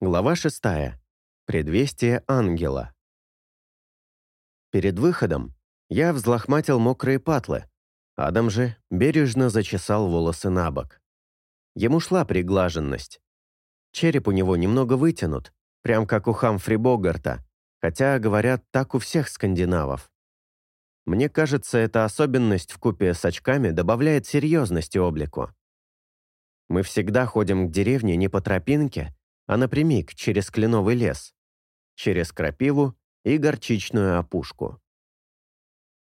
Глава 6. Предвестие ангела. Перед выходом я взлохматил мокрые патлы. Адам же бережно зачесал волосы на бок. Ему шла приглаженность. Череп у него немного вытянут, прям как у Хамфри Богарта, хотя, говорят, так у всех скандинавов. Мне кажется, эта особенность в купе с очками добавляет серьезности облику. Мы всегда ходим к деревне не по тропинке, а напрямик через кленовый лес, через крапиву и горчичную опушку.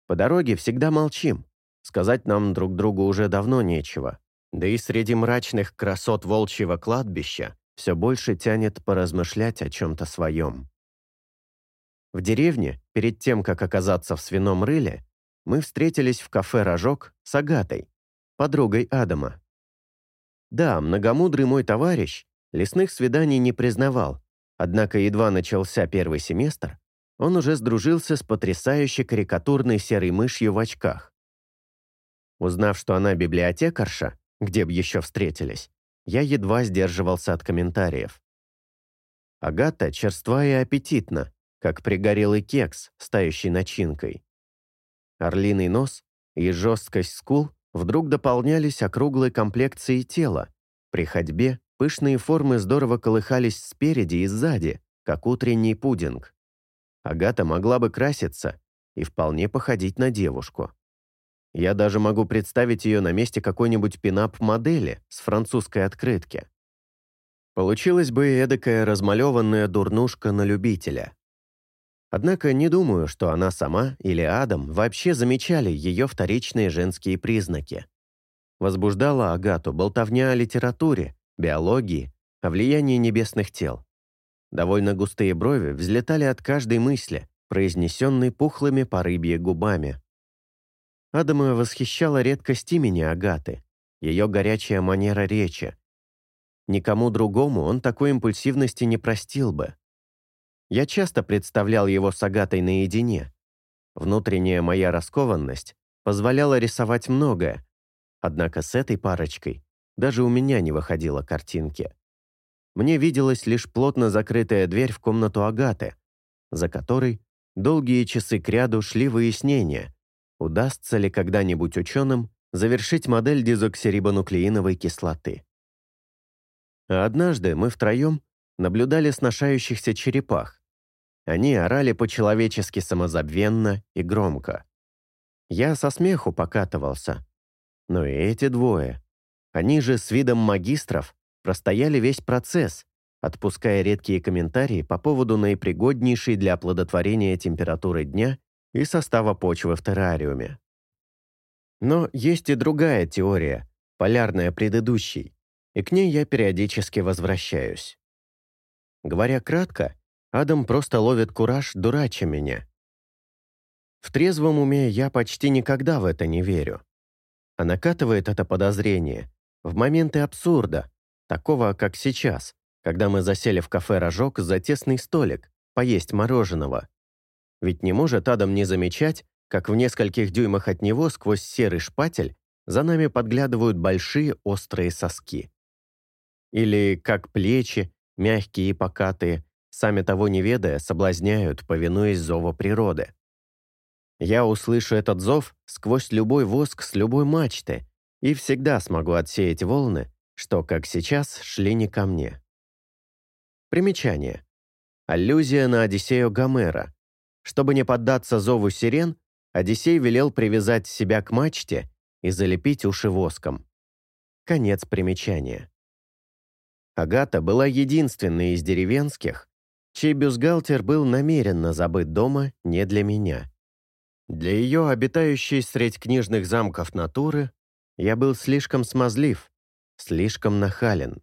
По дороге всегда молчим, сказать нам друг другу уже давно нечего, да и среди мрачных красот волчьего кладбища все больше тянет поразмышлять о чем-то своем. В деревне, перед тем, как оказаться в свином рыле, мы встретились в кафе «Рожок» с Агатой, подругой Адама. Да, многомудрый мой товарищ Лесных свиданий не признавал, однако едва начался первый семестр, он уже сдружился с потрясающе карикатурной серой мышью в очках. Узнав, что она библиотекарша, где б еще встретились, я едва сдерживался от комментариев. Агата черства и аппетитна, как пригорелый кекс, стающий начинкой. Орлиный нос и жесткость скул вдруг дополнялись округлой комплекцией тела, при ходьбе Пышные формы здорово колыхались спереди и сзади, как утренний пудинг. Агата могла бы краситься и вполне походить на девушку. Я даже могу представить ее на месте какой-нибудь пинап-модели с французской открытки. Получилась бы эдакая размалеванная дурнушка на любителя. Однако не думаю, что она сама или Адам вообще замечали ее вторичные женские признаки. Возбуждала Агату болтовня о литературе, биологии, о влиянии небесных тел. Довольно густые брови взлетали от каждой мысли, произнесенной пухлыми по рыбье губами. Адама восхищала редкость имени Агаты, ее горячая манера речи. Никому другому он такой импульсивности не простил бы. Я часто представлял его с Агатой наедине. Внутренняя моя раскованность позволяла рисовать многое, однако с этой парочкой даже у меня не выходило картинки. Мне виделась лишь плотно закрытая дверь в комнату Агаты, за которой долгие часы кряду шли выяснения, удастся ли когда-нибудь ученым завершить модель дезоксирибонуклеиновой кислоты. А однажды мы втроем наблюдали сношающихся черепах. Они орали по-человечески самозабвенно и громко. Я со смеху покатывался. Но и эти двое они же с видом магистров простояли весь процесс, отпуская редкие комментарии по поводу наипригоднейшей для оплодотворения температуры дня и состава почвы в террариуме. Но есть и другая теория, полярная предыдущей, и к ней я периодически возвращаюсь. Говоря кратко, Адам просто ловит кураж, дурача меня. В трезвом уме я почти никогда в это не верю. А накатывает это подозрение, в моменты абсурда, такого, как сейчас, когда мы засели в кафе «Рожок» за тесный столик, поесть мороженого. Ведь не может Адам не замечать, как в нескольких дюймах от него сквозь серый шпатель за нами подглядывают большие острые соски. Или как плечи, мягкие и покатые, сами того не ведая, соблазняют, повинуясь зову природы. Я услышу этот зов сквозь любой воск с любой мачты, и всегда смогу отсеять волны, что, как сейчас, шли не ко мне. Примечание. Аллюзия на Одиссею Гомера. Чтобы не поддаться зову сирен, Одиссей велел привязать себя к мачте и залепить уши воском. Конец примечания. Агата была единственной из деревенских, чей бюстгальтер был намеренно забыт дома не для меня. Для ее обитающей средь книжных замков натуры я был слишком смазлив, слишком нахален.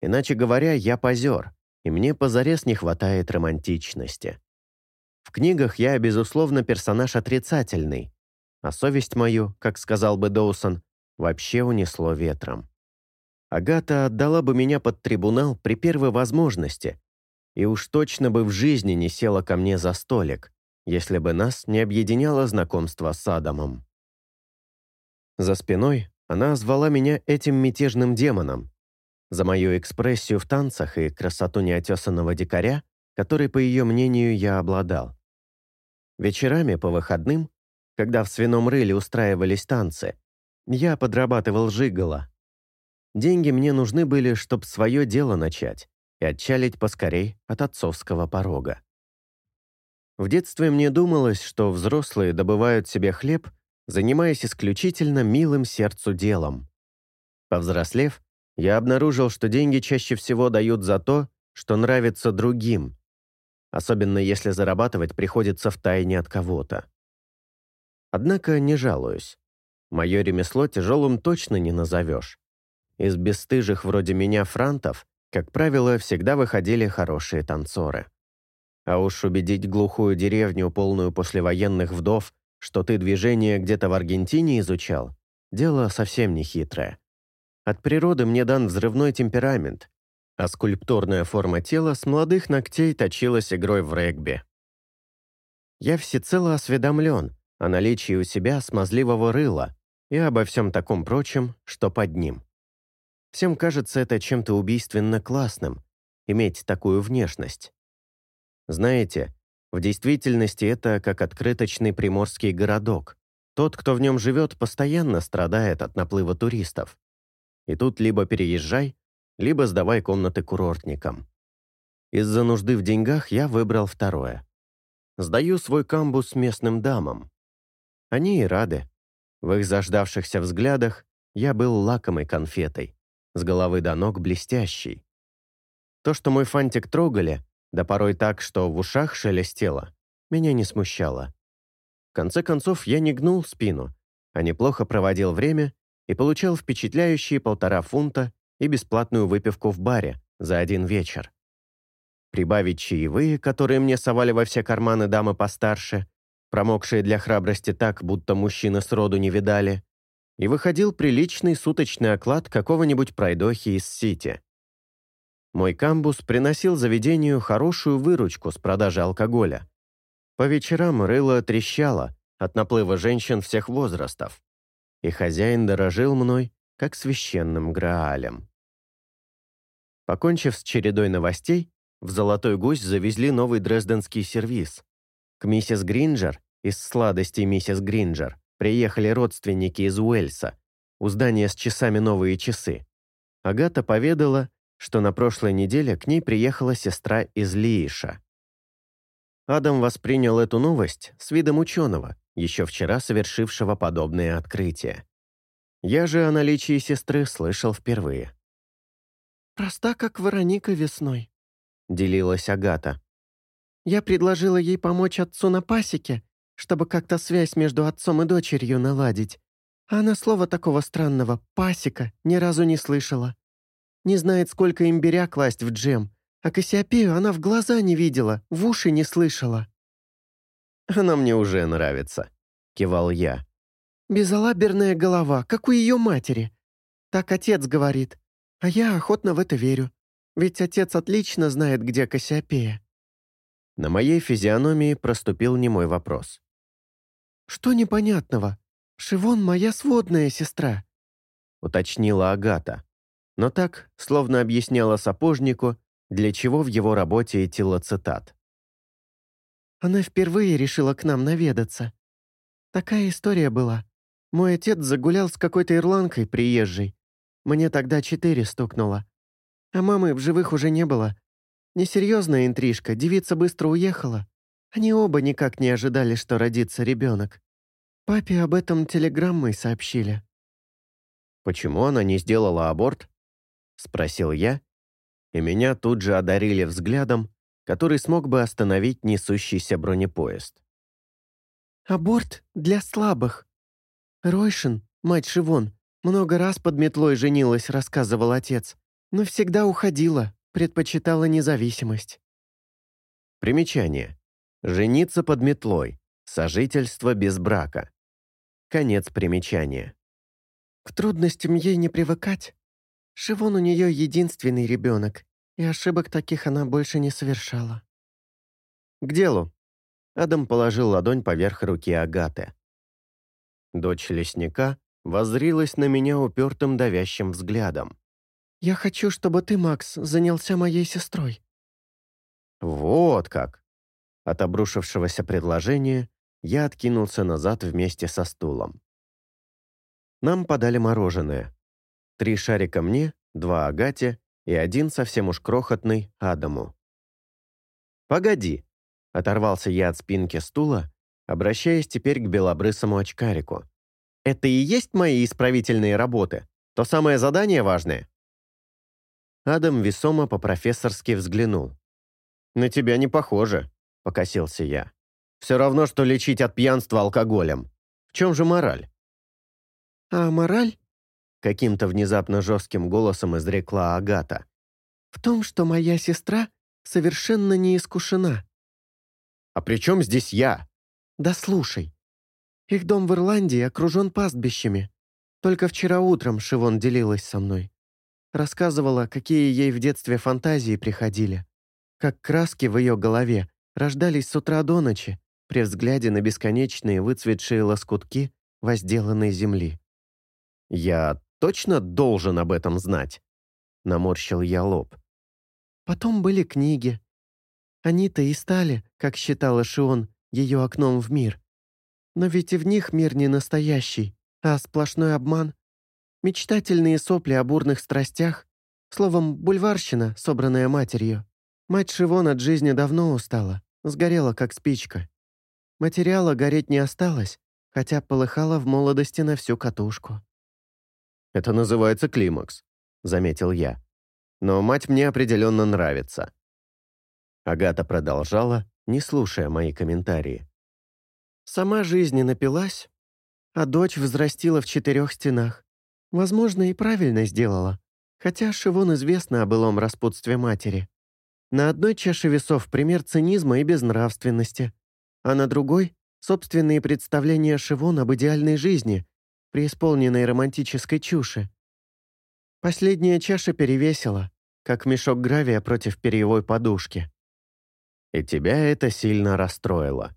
Иначе говоря, я позер, и мне позарез не хватает романтичности. В книгах я, безусловно, персонаж отрицательный, а совесть мою, как сказал бы Доусон, вообще унесло ветром. Агата отдала бы меня под трибунал при первой возможности, и уж точно бы в жизни не села ко мне за столик, если бы нас не объединяло знакомство с Адамом. За спиной она звала меня этим мятежным демоном. за мою экспрессию в танцах и красоту неотесанного дикаря, который, по ее мнению, я обладал. Вечерами по выходным, когда в свином рыле устраивались танцы, я подрабатывал жиголо. Деньги мне нужны были, чтобы свое дело начать и отчалить поскорей от отцовского порога. В детстве мне думалось, что взрослые добывают себе хлеб, занимаясь исключительно милым сердцу делом. Повзрослев, я обнаружил, что деньги чаще всего дают за то, что нравится другим, особенно если зарабатывать приходится в тайне от кого-то. Однако не жалуюсь. Мое ремесло тяжелым точно не назовешь. Из бесстыжих вроде меня франтов, как правило, всегда выходили хорошие танцоры. А уж убедить глухую деревню, полную послевоенных вдов, что ты движение где-то в Аргентине изучал, дело совсем не хитрое. От природы мне дан взрывной темперамент, а скульптурная форма тела с молодых ногтей точилась игрой в регби. Я всецело осведомлен о наличии у себя смазливого рыла и обо всем таком прочем, что под ним. Всем кажется это чем-то убийственно классным, иметь такую внешность. Знаете, в действительности это как открыточный приморский городок. Тот, кто в нем живет, постоянно страдает от наплыва туристов. И тут либо переезжай, либо сдавай комнаты курортникам. Из-за нужды в деньгах я выбрал второе. Сдаю свой камбус местным дамам. Они и рады. В их заждавшихся взглядах я был лакомой конфетой, с головы до ног блестящей. То, что мой фантик трогали, да порой так, что в ушах шелестело, меня не смущало. В конце концов, я не гнул спину, а неплохо проводил время и получал впечатляющие полтора фунта и бесплатную выпивку в баре за один вечер. Прибавить чаевые, которые мне совали во все карманы дамы постарше, промокшие для храбрости так, будто мужчины сроду не видали, и выходил приличный суточный оклад какого-нибудь пройдохи из Сити. Мой камбус приносил заведению хорошую выручку с продажи алкоголя. По вечерам рыло трещало от наплыва женщин всех возрастов и хозяин дорожил мной, как священным Граалем. Покончив с чередой новостей, в «Золотой гусь» завезли новый дрезденский сервиз. К миссис Гринджер из сладостей миссис Гринджер приехали родственники из Уэльса, у здания с часами новые часы. Агата поведала, что на прошлой неделе к ней приехала сестра из Лииша. Адам воспринял эту новость с видом ученого, еще вчера совершившего подобное открытие. Я же о наличии сестры слышал впервые. «Проста, как Вероника весной», — делилась Агата. «Я предложила ей помочь отцу на пасеке, чтобы как-то связь между отцом и дочерью наладить. А она слова такого странного «пасека» ни разу не слышала. Не знает, сколько имбиря класть в джем, а Кассиопею она в глаза не видела, в уши не слышала. «Она мне уже нравится», — кивал я. «Безалаберная голова, как у ее матери. Так отец говорит. А я охотно в это верю. Ведь отец отлично знает, где Кассиопея». На моей физиономии проступил немой вопрос. «Что непонятного? Шивон — моя сводная сестра», — уточнила Агата. Но так, словно объясняла сапожнику, для чего в его работе идти цитат. Она впервые решила к нам наведаться. Такая история была. Мой отец загулял с какой-то ирландкой приезжей. Мне тогда четыре стукнуло. А мамы в живых уже не было. Несерьезная интрижка, девица быстро уехала. Они оба никак не ожидали, что родится ребенок. Папе об этом телеграммой сообщили. «Почему она не сделала аборт?» — спросил я, и меня тут же одарили взглядом, который смог бы остановить несущийся бронепоезд. «Аборт для слабых. Ройшин, мать Шивон, много раз под метлой женилась, рассказывал отец, но всегда уходила, предпочитала независимость». Примечание. Жениться под метлой. Сожительство без брака. Конец примечания. К трудностям ей не привыкать. Шивон у нее единственный ребенок, и ошибок таких она больше не совершала. «К делу!» Адам положил ладонь поверх руки Агаты. Дочь лесника воззрилась на меня упертым давящим взглядом. «Я хочу, чтобы ты, Макс, занялся моей сестрой». «Вот как!» От обрушившегося предложения я откинулся назад вместе со стулом. Нам подали мороженое. Три шарика мне, два Агате и один совсем уж крохотный Адаму. «Погоди!» — оторвался я от спинки стула, обращаясь теперь к белобрысому очкарику. «Это и есть мои исправительные работы? То самое задание важное?» Адам весомо по-профессорски взглянул. «На тебя не похоже», — покосился я. «Все равно, что лечить от пьянства алкоголем. В чем же мораль?» «А мораль?» — каким-то внезапно жестким голосом изрекла Агата. «В том, что моя сестра совершенно не искушена». «А при чем здесь я?» «Да слушай. Их дом в Ирландии окружен пастбищами. Только вчера утром Шивон делилась со мной. Рассказывала, какие ей в детстве фантазии приходили. Как краски в ее голове рождались с утра до ночи при взгляде на бесконечные выцветшие лоскутки возделанной земли. «Я точно должен об этом знать?» Наморщил я лоб. Потом были книги. Они-то и стали, как считала Шион, ее окном в мир. Но ведь и в них мир не настоящий, а сплошной обман. Мечтательные сопли о бурных страстях. Словом, бульварщина, собранная матерью. Мать Шивон от жизни давно устала, сгорела как спичка. Материала гореть не осталось, хотя полыхала в молодости на всю катушку. «Это называется климакс», — заметил я. «Но мать мне определенно нравится». Агата продолжала, не слушая мои комментарии. Сама жизнь не напилась, а дочь взрастила в четырех стенах. Возможно, и правильно сделала, хотя Шивон известно о былом распутстве матери. На одной чаше весов пример цинизма и безнравственности, а на другой — собственные представления Шивон об идеальной жизни, преисполненной романтической чуши. Последняя чаша перевесила, как мешок гравия против перьевой подушки. И тебя это сильно расстроило.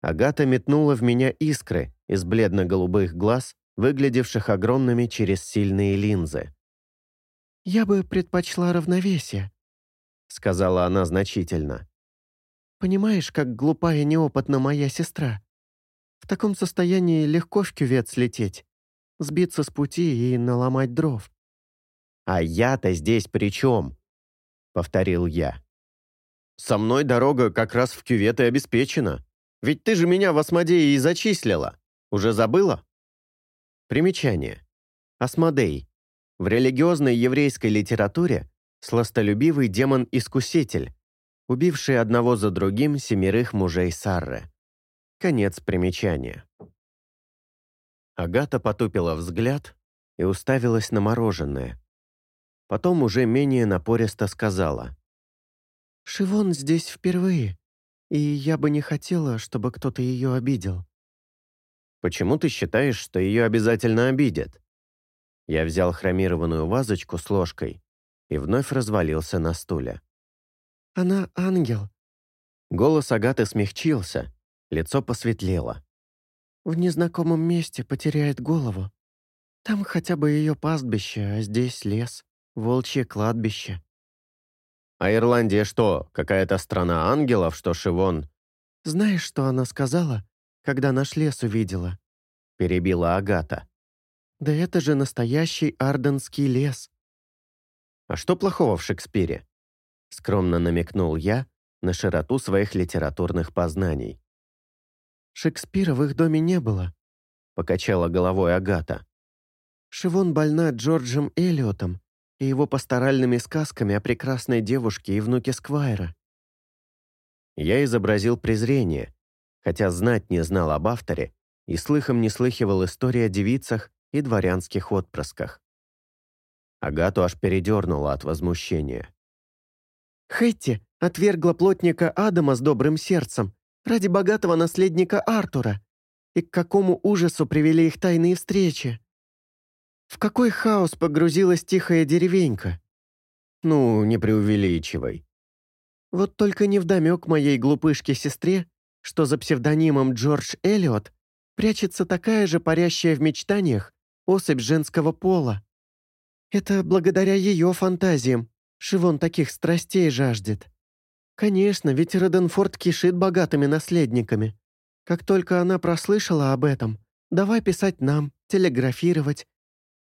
Агата метнула в меня искры из бледно-голубых глаз, выглядевших огромными через сильные линзы. «Я бы предпочла равновесие», — сказала она значительно. «Понимаешь, как глупа и неопытна моя сестра? В таком состоянии легко в кювет слететь, сбиться с пути и наломать дров». «А я-то здесь при чем?» — повторил я. «Со мной дорога как раз в кювет и обеспечена. Ведь ты же меня в Асмодее и зачислила. Уже забыла?» Примечание. Асмодей. В религиозной еврейской литературе сластолюбивый демон-искуситель, убивший одного за другим семерых мужей Сарры. Конец примечания. Агата потупила взгляд и уставилась на мороженое. Потом уже менее напористо сказала. «Шивон здесь впервые и я бы не хотела, чтобы кто-то ее обидел». «Почему ты считаешь, что ее обязательно обидят?» Я взял хромированную вазочку с ложкой и вновь развалился на стуле. «Она ангел». Голос Агаты смягчился, лицо посветлело. «В незнакомом месте потеряет голову. Там хотя бы ее пастбище, а здесь лес, волчье кладбище. А Ирландия что, какая-то страна ангелов, что Шивон...» «Знаешь, что она сказала, когда наш лес увидела?» Перебила Агата. «Да это же настоящий арденский лес». «А что плохого в Шекспире?» Скромно намекнул я на широту своих литературных познаний. «Шекспира в их доме не было», — покачала головой Агата. «Шивон больна Джорджем Эллиотом, и его пасторальными сказками о прекрасной девушке и внуке Сквайра. Я изобразил презрение, хотя знать не знал об авторе и слыхом не слыхивал истории о девицах и дворянских отпрысках. Агату аж передернула от возмущения. «Хэтти отвергла плотника Адама с добрым сердцем ради богатого наследника Артура. И к какому ужасу привели их тайные встречи!» В какой хаос погрузилась тихая деревенька? Ну, не преувеличивай. Вот только невдомек моей глупышке-сестре, что за псевдонимом Джордж Эллиот прячется такая же парящая в мечтаниях особь женского пола. Это благодаря ее фантазиям. Шивон таких страстей жаждет. Конечно, ведь Роденфорд кишит богатыми наследниками. Как только она прослышала об этом, давай писать нам, телеграфировать.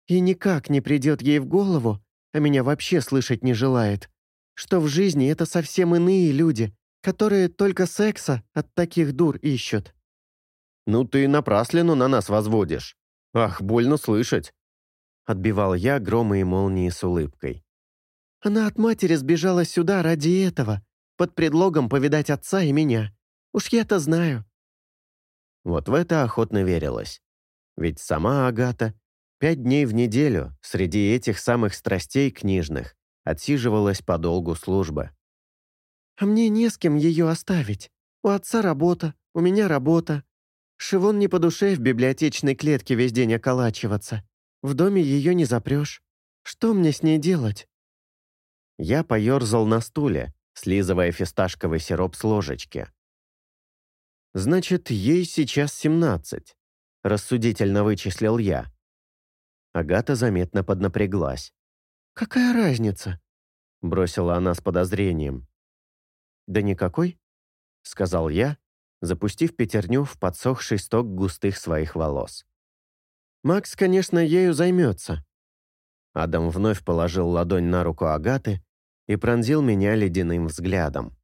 И никак не придет ей в голову, а меня вообще слышать не желает, что в жизни это совсем иные люди, которые только секса от таких дур ищут. «Ну ты напраслину на нас возводишь. Ах, больно слышать!» Отбивал я громы и молнии с улыбкой. Она от матери сбежала сюда ради этого, под предлогом повидать отца и меня. Уж я-то знаю». Вот в это охотно верилось. Ведь сама Агата пять дней в неделю среди этих самых страстей книжных отсиживалась по долгу службы. «А мне не с кем ее оставить. У отца работа, у меня работа. Шивон не по душе в библиотечной клетке весь день околачиваться. В доме ее не запрешь. Что мне с ней делать?» Я поерзал на стуле, слизывая фисташковый сироп с ложечки. «Значит, ей сейчас семнадцать», — рассудительно вычислил я. Агата заметно поднапряглась. «Какая разница?» — бросила она с подозрением. «Да никакой», — сказал я, запустив пятерню в подсохший сток густых своих волос. «Макс, конечно, ею займется». Адам вновь положил ладонь на руку Агаты и пронзил меня ледяным взглядом.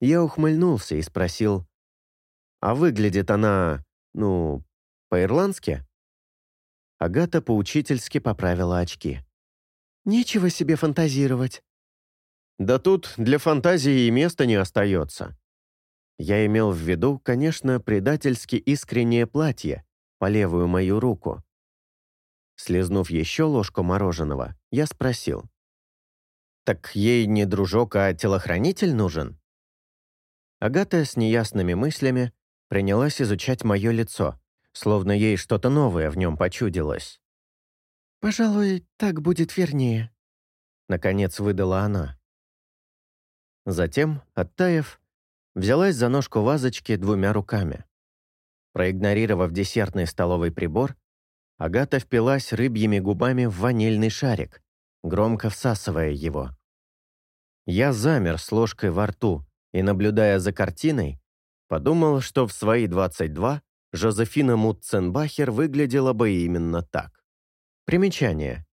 Я ухмыльнулся и спросил, «А выглядит она, ну, по-ирландски?» Агата поучительски поправила очки. «Нечего себе фантазировать». «Да тут для фантазии и места не остается». Я имел в виду, конечно, предательски искреннее платье по левую мою руку. Слизнув еще ложку мороженого, я спросил. Так ей не дружок, а телохранитель нужен? Агата с неясными мыслями принялась изучать мое лицо, словно ей что-то новое в нем почудилось. «Пожалуй, так будет вернее», — наконец выдала она. Затем, оттаив, взялась за ножку вазочки двумя руками. Проигнорировав десертный столовый прибор, Агата впилась рыбьими губами в ванильный шарик, громко всасывая его. Я замер с ложкой во рту и, наблюдая за картиной, подумал, что в свои 22 Жозефина Мутценбахер выглядела бы именно так. Примечание.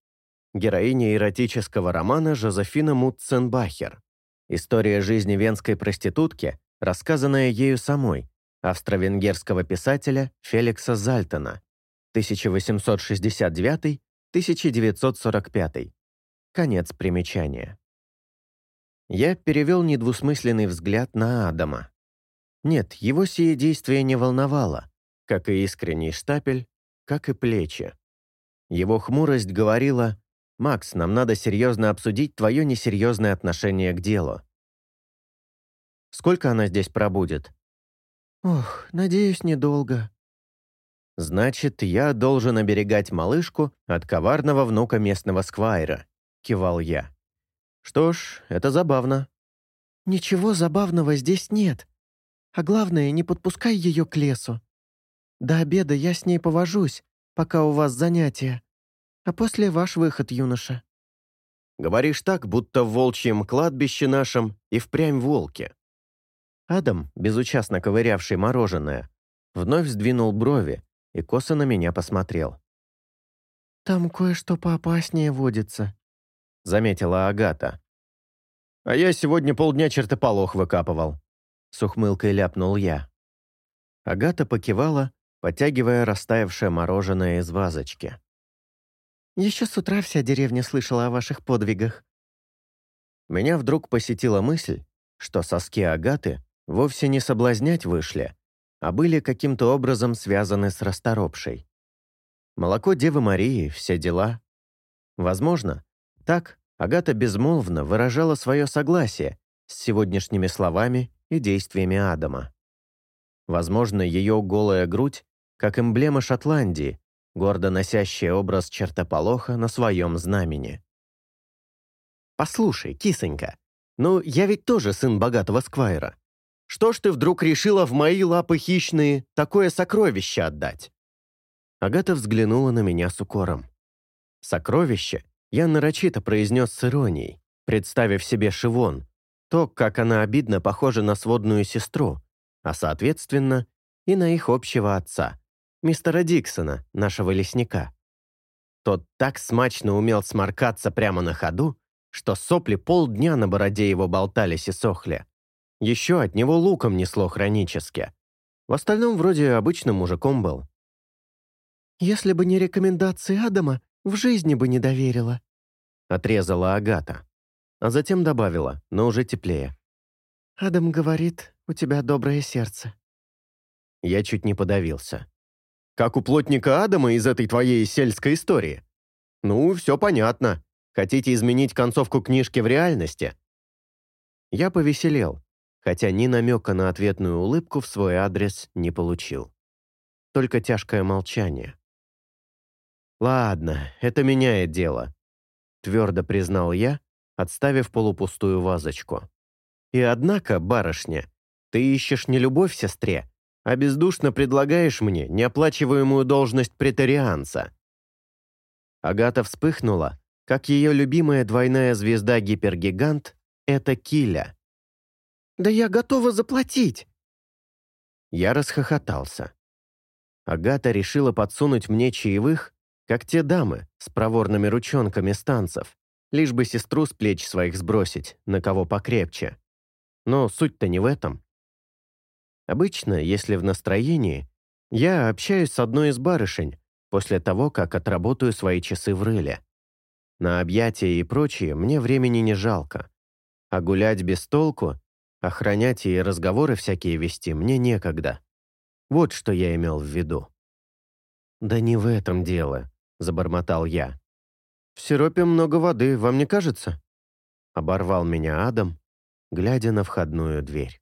Героиня эротического романа Жозефина Мутценбахер. История жизни венской проститутки, рассказанная ею самой, австро-венгерского писателя Феликса Зальтона, 1869-1945. Конец примечания. Я перевел недвусмысленный взгляд на Адама. Нет, его сие действие не волновало, как и искренний штапель, как и плечи. Его хмурость говорила, «Макс, нам надо серьезно обсудить твое несерьезное отношение к делу». «Сколько она здесь пробудет?» «Ох, надеюсь, недолго». «Значит, я должен оберегать малышку от коварного внука местного сквайра», — кивал я. Что ж, это забавно. Ничего забавного здесь нет. А главное, не подпускай ее к лесу. До обеда я с ней повожусь, пока у вас занятия. А после ваш выход, юноша. Говоришь так, будто в волчьем кладбище нашем и впрямь волки. Адам, безучастно ковырявший мороженое, вновь сдвинул брови и косо на меня посмотрел. «Там кое-что поопаснее водится», заметила Агата. «А я сегодня полдня чертополох выкапывал», — с ухмылкой ляпнул я. Агата покивала, потягивая растаявшее мороженое из вазочки. «Еще с утра вся деревня слышала о ваших подвигах». Меня вдруг посетила мысль, что соски Агаты вовсе не соблазнять вышли, а были каким-то образом связаны с расторопшей. Молоко Девы Марии, все дела. Возможно, так Агата безмолвно выражала свое согласие с сегодняшними словами и действиями Адама. Возможно, ее голая грудь, как эмблема Шотландии, гордо носящая образ чертополоха на своем знамени. «Послушай, кисонька, ну я ведь тоже сын богатого сквайра. Что ж ты вдруг решила в мои лапы хищные такое сокровище отдать?» Агата взглянула на меня с укором. «Сокровище, Я нарочито произнес с иронией, представив себе Шивон, то, как она обидно похожа на сводную сестру, а, соответственно, и на их общего отца, мистера Диксона, нашего лесника. Тот так смачно умел сморкаться прямо на ходу, что сопли полдня на бороде его болтались и сохли. Еще от него луком несло хронически. В остальном вроде обычным мужиком был. «Если бы не рекомендации Адама, в жизни бы не доверила», — отрезала Агата. А затем добавила, но уже теплее. «Адам говорит, у тебя доброе сердце». Я чуть не подавился. «Как у плотника Адама из этой твоей сельской истории?» «Ну, все понятно. Хотите изменить концовку книжки в реальности?» Я повеселел, хотя ни намека на ответную улыбку в свой адрес не получил. Только тяжкое молчание. «Ладно, это меняет дело», — твердо признал я, отставив полупустую вазочку. «И однако, барышня, ты ищешь не любовь сестре, а бездушно предлагаешь мне неоплачиваемую должность претарианца». Агата вспыхнула, как ее любимая двойная звезда-гипергигант — это Киля. «Да я готова заплатить!» Я расхохотался. Агата решила подсунуть мне чаевых, как те дамы с проворными ручонками станцев, лишь бы сестру с плеч своих сбросить, на кого покрепче. Но суть-то не в этом. Обычно, если в настроении, я общаюсь с одной из барышень после того, как отработаю свои часы в рыле. На объятия и прочее мне времени не жалко. А гулять без толку Охранять и разговоры всякие вести мне некогда. Вот что я имел в виду. «Да не в этом дело», — забормотал я. «В сиропе много воды, вам не кажется?» Оборвал меня Адам, глядя на входную дверь.